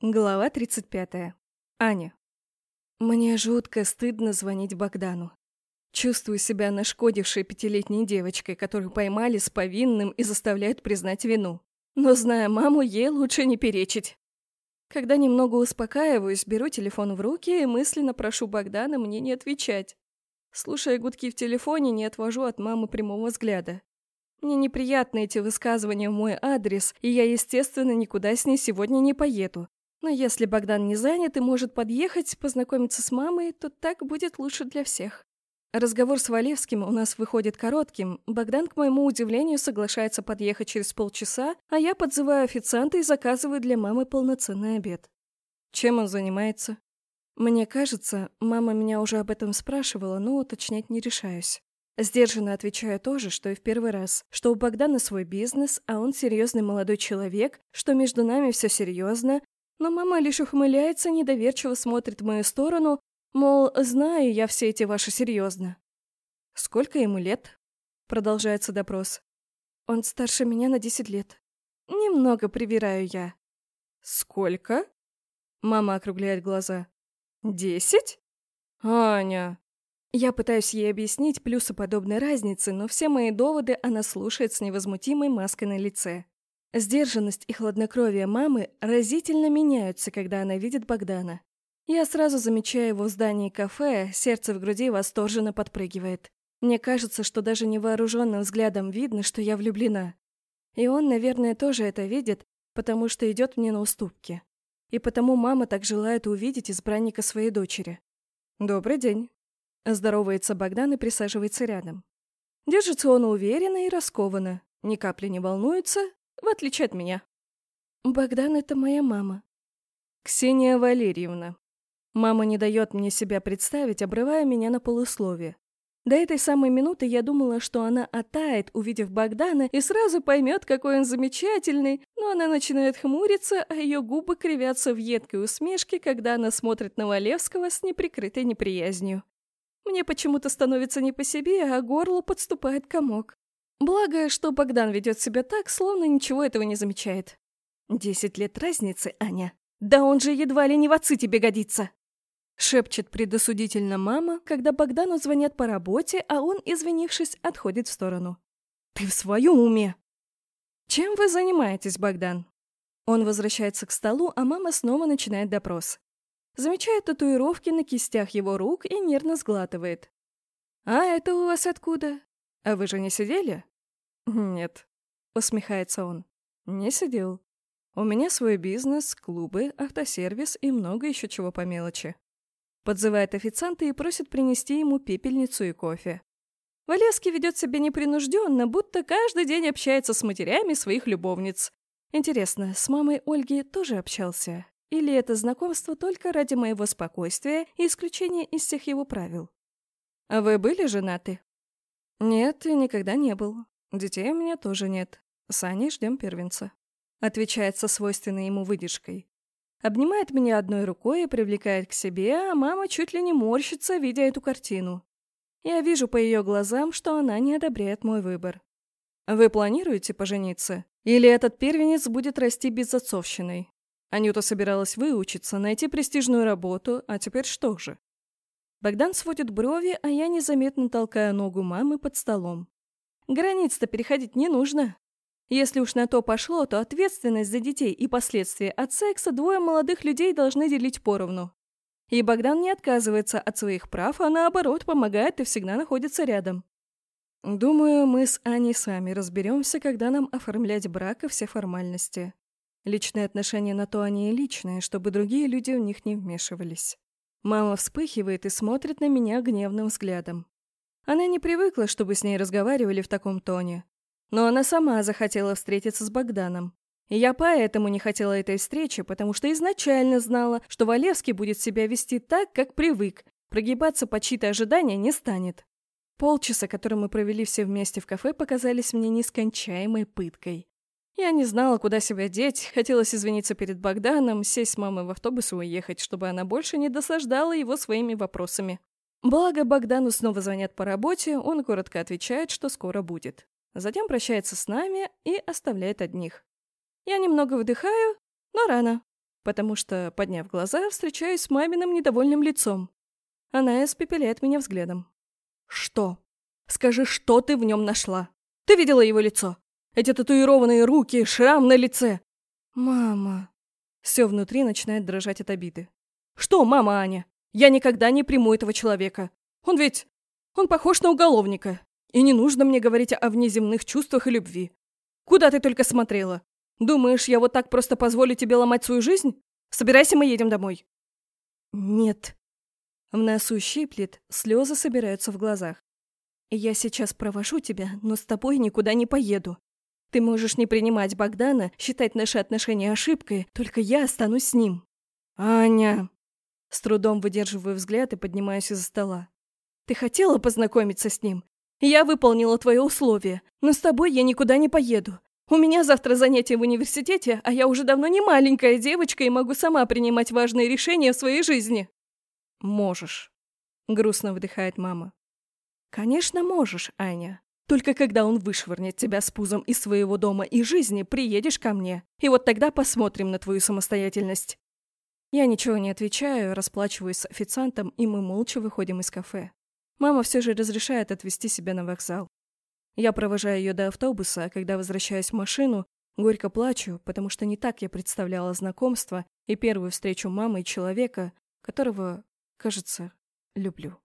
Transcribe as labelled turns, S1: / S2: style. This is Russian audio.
S1: Глава 35. Аня. Мне жутко стыдно звонить Богдану. Чувствую себя нашкодившей пятилетней девочкой, которую поймали с повинным и заставляют признать вину. Но, зная маму, ей лучше не перечить. Когда немного успокаиваюсь, беру телефон в руки и мысленно прошу Богдана мне не отвечать. Слушая гудки в телефоне, не отвожу от мамы прямого взгляда. Мне неприятны эти высказывания в мой адрес, и я, естественно, никуда с ней сегодня не поеду. Но если Богдан не занят и может подъехать, познакомиться с мамой, то так будет лучше для всех. Разговор с Валевским у нас выходит коротким. Богдан, к моему удивлению, соглашается подъехать через полчаса, а я подзываю официанта и заказываю для мамы полноценный обед. Чем он занимается? Мне кажется, мама меня уже об этом спрашивала, но уточнять не решаюсь. Сдержанно отвечаю то же, что и в первый раз, что у Богдана свой бизнес, а он серьезный молодой человек, что между нами все серьезно, но мама лишь ухмыляется, недоверчиво смотрит в мою сторону, мол, знаю я все эти ваши серьезно. «Сколько ему лет?» Продолжается допрос. «Он старше меня на десять лет. Немного привираю я». «Сколько?» Мама округляет глаза. «Десять?» «Аня!» Я пытаюсь ей объяснить плюсы подобной разницы, но все мои доводы она слушает с невозмутимой маской на лице. Сдержанность и хладнокровие мамы разительно меняются, когда она видит Богдана. Я сразу замечаю его в здании кафе, сердце в груди восторженно подпрыгивает. Мне кажется, что даже невооруженным взглядом видно, что я влюблена. И он, наверное, тоже это видит, потому что идет мне на уступки. И потому мама так желает увидеть избранника своей дочери. «Добрый день», — здоровается Богдан и присаживается рядом. Держится он уверенно и раскованно, ни капли не волнуется, в отличие от меня. Богдан — это моя мама. Ксения Валерьевна. Мама не дает мне себя представить, обрывая меня на полусловие. До этой самой минуты я думала, что она оттает, увидев Богдана, и сразу поймет, какой он замечательный, но она начинает хмуриться, а ее губы кривятся в едкой усмешке, когда она смотрит на Валевского с неприкрытой неприязнью. Мне почему-то становится не по себе, а горло подступает комок. Благо, что Богдан ведет себя так, словно ничего этого не замечает. «Десять лет разницы, Аня. Да он же едва ли не в отцы тебе годится!» Шепчет предосудительно мама, когда Богдану звонят по работе, а он, извинившись, отходит в сторону. «Ты в своем уме?» «Чем вы занимаетесь, Богдан?» Он возвращается к столу, а мама снова начинает допрос. Замечает татуировки на кистях его рук и нервно сглатывает. «А это у вас откуда? А вы же не сидели?» «Нет», — усмехается он. «Не сидел. У меня свой бизнес, клубы, автосервис и много еще чего по мелочи». Подзывает официанта и просит принести ему пепельницу и кофе. Валевский ведет себя непринужденно, будто каждый день общается с матерями своих любовниц. Интересно, с мамой Ольги тоже общался? Или это знакомство только ради моего спокойствия и исключения из всех его правил? А вы были женаты? Нет, и никогда не был. Детей у меня тоже нет. С Аней ждем первенца. Отвечает со свойственной ему выдержкой. Обнимает меня одной рукой и привлекает к себе, а мама чуть ли не морщится, видя эту картину. Я вижу по ее глазам, что она не одобряет мой выбор. Вы планируете пожениться? Или этот первенец будет расти безотцовщиной? Анюта собиралась выучиться, найти престижную работу, а теперь что же? Богдан сводит брови, а я незаметно толкаю ногу мамы под столом. Границ-то переходить не нужно. Если уж на то пошло, то ответственность за детей и последствия от секса двое молодых людей должны делить поровну. И Богдан не отказывается от своих прав, а наоборот помогает и всегда находится рядом. Думаю, мы с Аней сами разберемся, когда нам оформлять брак и все формальности. Личные отношения на то они и личные, чтобы другие люди в них не вмешивались. Мама вспыхивает и смотрит на меня гневным взглядом. Она не привыкла, чтобы с ней разговаривали в таком тоне. Но она сама захотела встретиться с Богданом. И я поэтому не хотела этой встречи, потому что изначально знала, что Валевский будет себя вести так, как привык, прогибаться под чьи-то ожидания не станет. Полчаса, которые мы провели все вместе в кафе, показались мне нескончаемой пыткой. Я не знала, куда себя деть, хотелось извиниться перед Богданом, сесть с мамой в автобус и уехать, чтобы она больше не досаждала его своими вопросами. Благо, Богдану снова звонят по работе, он коротко отвечает, что скоро будет. Затем прощается с нами и оставляет одних. Я немного вдыхаю, но рано. потому что, подняв глаза, встречаюсь с маминым недовольным лицом. Она испепеляет меня взглядом. «Что? Скажи, что ты в нем нашла? Ты видела его лицо? Эти татуированные руки, шрам на лице?» «Мама...» Все внутри начинает дрожать от обиды. «Что, мама Аня? Я никогда не приму этого человека. Он ведь... Он похож на уголовника. И не нужно мне говорить о внеземных чувствах и любви. Куда ты только смотрела? Думаешь, я вот так просто позволю тебе ломать свою жизнь? Собирайся, мы едем домой». «Нет». В носу щиплет, слезы собираются в глазах. «Я сейчас провожу тебя, но с тобой никуда не поеду. Ты можешь не принимать Богдана, считать наши отношения ошибкой, только я останусь с ним». «Аня!» С трудом выдерживаю взгляд и поднимаюсь из-за стола. «Ты хотела познакомиться с ним? Я выполнила твое условие, но с тобой я никуда не поеду. У меня завтра занятие в университете, а я уже давно не маленькая девочка и могу сама принимать важные решения в своей жизни». «Можешь», — грустно выдыхает мама. «Конечно можешь, Аня. Только когда он вышвырнет тебя с пузом из своего дома и жизни, приедешь ко мне. И вот тогда посмотрим на твою самостоятельность». Я ничего не отвечаю, расплачиваюсь с официантом, и мы молча выходим из кафе. Мама все же разрешает отвезти себя на вокзал. Я провожаю ее до автобуса, а когда возвращаюсь в машину, горько плачу, потому что не так я представляла знакомство и первую встречу мамы и человека, которого, кажется, люблю.